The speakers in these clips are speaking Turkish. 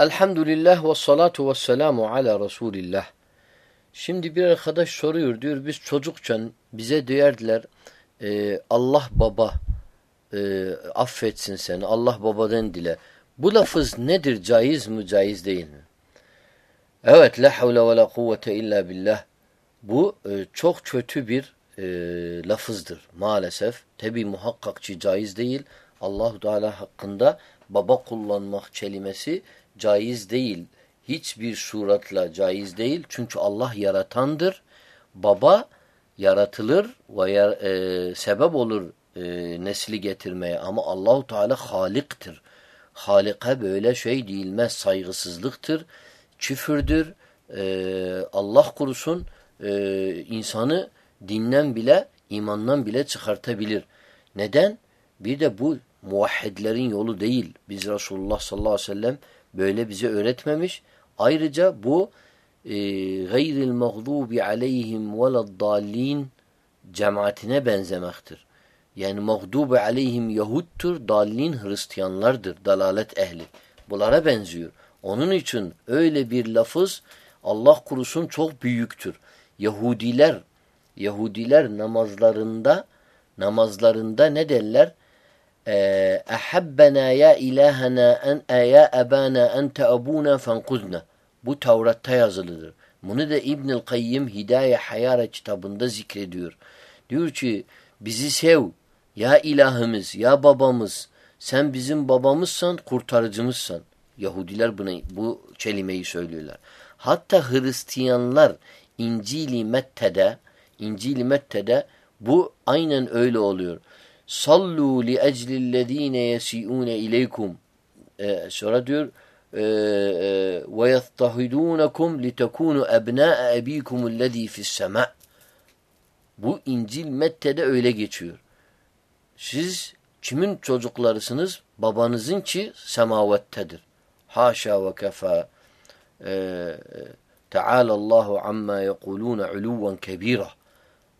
Elhamdülillah ve salatu ve selamu ala Resulillah. Şimdi bir arkadaş soruyor diyor biz çocukken bize diyerdiler e, Allah baba e, affetsin seni Allah babadan dile. Bu lafız nedir caiz mi caiz değil mi? Evet la havle ve la kuvvete illa billah. Bu e, çok kötü bir e, lafızdır maalesef. Tabi muhakkakçı caiz değil. Allahu Teala hakkında baba kullanmak kelimesi caiz değil. Hiçbir suratla caiz değil. Çünkü Allah yaratandır. Baba yaratılır ve e, sebep olur e, nesli getirmeye ama Allahu Teala haliktir. Halika böyle şey değilmez, saygısızlıktır, küfürdür. E, Allah kurusun e, insanı dinden bile, imandan bile çıkartabilir. Neden? Bir de bu muvahhidlerin yolu değil. Biz Resulullah sallallahu aleyhi ve sellem böyle bize öğretmemiş. Ayrıca bu e, gayril mağdubi aleyhim veleddallin cemaatine benzemektir. Yani mağdubi aleyhim Yahudtur, dallin Hristiyanlardır, dalalet ehli. Bunlara benziyor. Onun için öyle bir lafız Allah kurusun çok büyüktür. Yahudiler Yahudiler namazlarında namazlarında ne derler? Ehabbena ya ilahana en ya ebana ente abuna fenkuzna. Bu Tevrat'ta yazılıdır. Bunu da İbnül Kayyim Hidaye Hayara kitabında zikrediyor. Diyor ki bizi sev ya ilahımız ya babamız sen bizim babamızsan kurtarıcımızsan. Yahudiler buna, bu kelimeyi söylüyorlar. Hatta Hristiyanlar İncil-i Mette'de İncil-i Mette'de bu aynen öyle oluyor. Sallu li eclillezine yesiune ileykum. Ee, sonra diyor ve yeztahidunakum litekunu ebna'a ebikumu fis sema. Bu İncil Mette'de öyle geçiyor. Siz kimin çocuklarısınız? Babanızın ki semavettedir. Haşa ve kefa. Teala Allahu amma yekulun uluven kebira.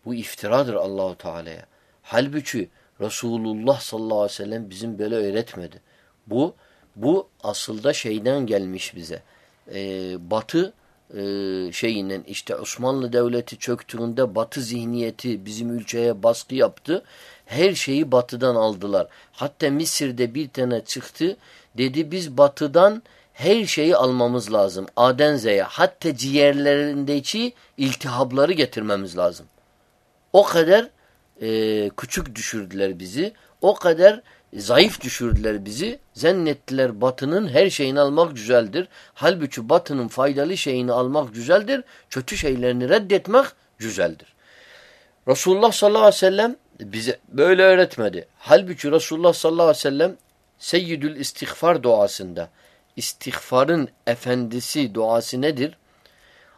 Bu iftiradır Allahu Teala'ya. Halbuki Resulullah sallallahu aleyhi ve sellem bizim böyle öğretmedi. Bu bu asılda şeyden gelmiş bize. Ee, batı e, şeyinden işte Osmanlı Devleti çöktüğünde batı zihniyeti bizim ülkeye baskı yaptı. Her şeyi batıdan aldılar. Hatta Mısır'da bir tane çıktı. Dedi biz batıdan her şeyi almamız lazım. Aden Z'ye hatta ciğerlerindeki iltihabları getirmemiz lazım. O kadar e, küçük düşürdüler bizi. O kadar zayıf düşürdüler bizi. Zannettiler batının her şeyini almak güzeldir. Halbuki batının faydalı şeyini almak güzeldir. Kötü şeylerini reddetmek güzeldir. Resulullah sallallahu aleyhi ve sellem bize böyle öğretmedi. Halbuki Resulullah sallallahu aleyhi ve sellem Seyyidül İstiğfar duasında istiğfarın efendisi duası nedir?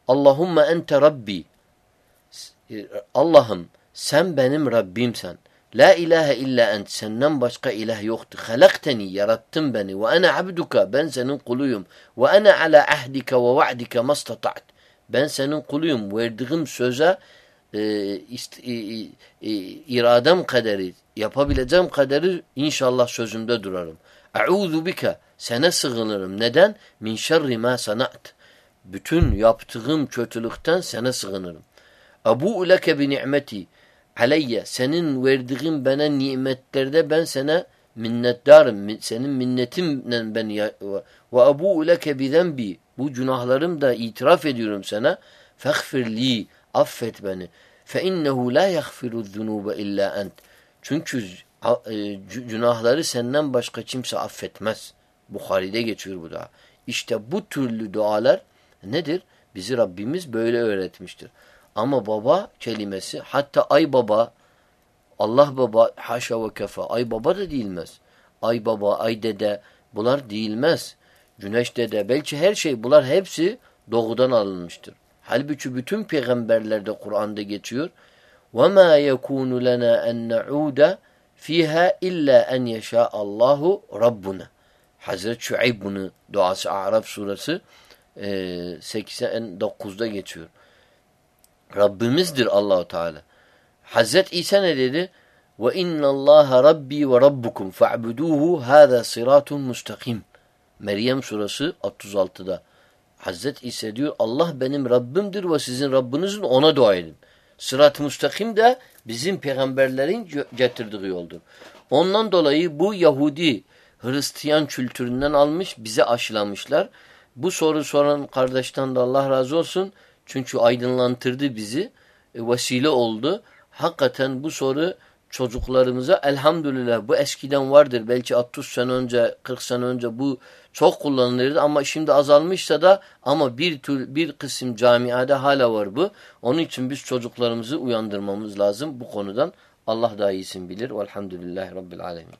Allahümme ente Rabbi Allah'ım sen benim Rabbimsen. La ilahe illa ent. Senden başka ilah yoktu. Halakteni. Yarattın beni. Ve ana abduka. Ben senin kuluyum. Ve ana ala ahdika ve va'dika mastata'at. Ben senin kuluyum. Verdiğim söze e, ist, e, e, iradem kaderi, yapabileceğim kaderi inşallah sözümde durarım. Eûzu bika. Sana sığınırım. Neden? Min şerri ma sanat. Bütün yaptığım kötülükten sana sığınırım. Ebu leke bi ni'meti aleyye senin verdiğin bana nimetlerde ben sana minnettarım. Senin minnetimle ben ve abu leke bi zenbi bu günahlarım da itiraf ediyorum sana. Fagfir li affet beni. Fe innehu la yaghfiru zunuba illa ent. Çünkü e, günahları senden başka kimse affetmez. Bukhari'de geçiyor bu da. İşte bu türlü dualar nedir? Bizi Rabbimiz böyle öğretmiştir. Ama baba kelimesi hatta ay baba Allah baba haşa ve kefa ay baba da değilmez. Ay baba, ay dede bunlar değilmez. Güneş dede belki her şey bunlar hepsi doğudan alınmıştır. Halbuki bütün peygamberlerde Kur'an'da geçiyor. وَمَا يَكُونُ لَنَا اَنْ نَعُودَ فِيهَا اِلَّا اَنْ يَشَاءَ اللّٰهُ رَبُّنَا Hazreti Şuayb bunu duası Araf suresi e, 89'da geçiyor. Rabbimizdir Allahu Teala. Hazret İsa ne dedi? Ve inna Allah Rabbi ve Rabbukum fa'buduhu hâzâ sıratun mustakim. Meryem surası 36'da. Hazret İsa diyor Allah benim Rabbimdir ve sizin Rabbinizin ona dua edin. Sırat-ı müstakim de bizim peygamberlerin getirdiği yoldur. Ondan dolayı bu Yahudi Hristiyan kültüründen almış bize aşılamışlar. Bu soru soran kardeşten de Allah razı olsun. Çünkü aydınlantırdı bizi. E, vesile oldu. Hakikaten bu soru çocuklarımıza elhamdülillah bu eskiden vardır. Belki 60 sene önce 40 sene önce bu çok kullanılırdı ama şimdi azalmışsa da ama bir tür, bir kısım camiada hala var bu. Onun için biz çocuklarımızı uyandırmamız lazım bu konudan. Allah daha iyisin bilir. Velhamdülillahi Rabbil Alemin.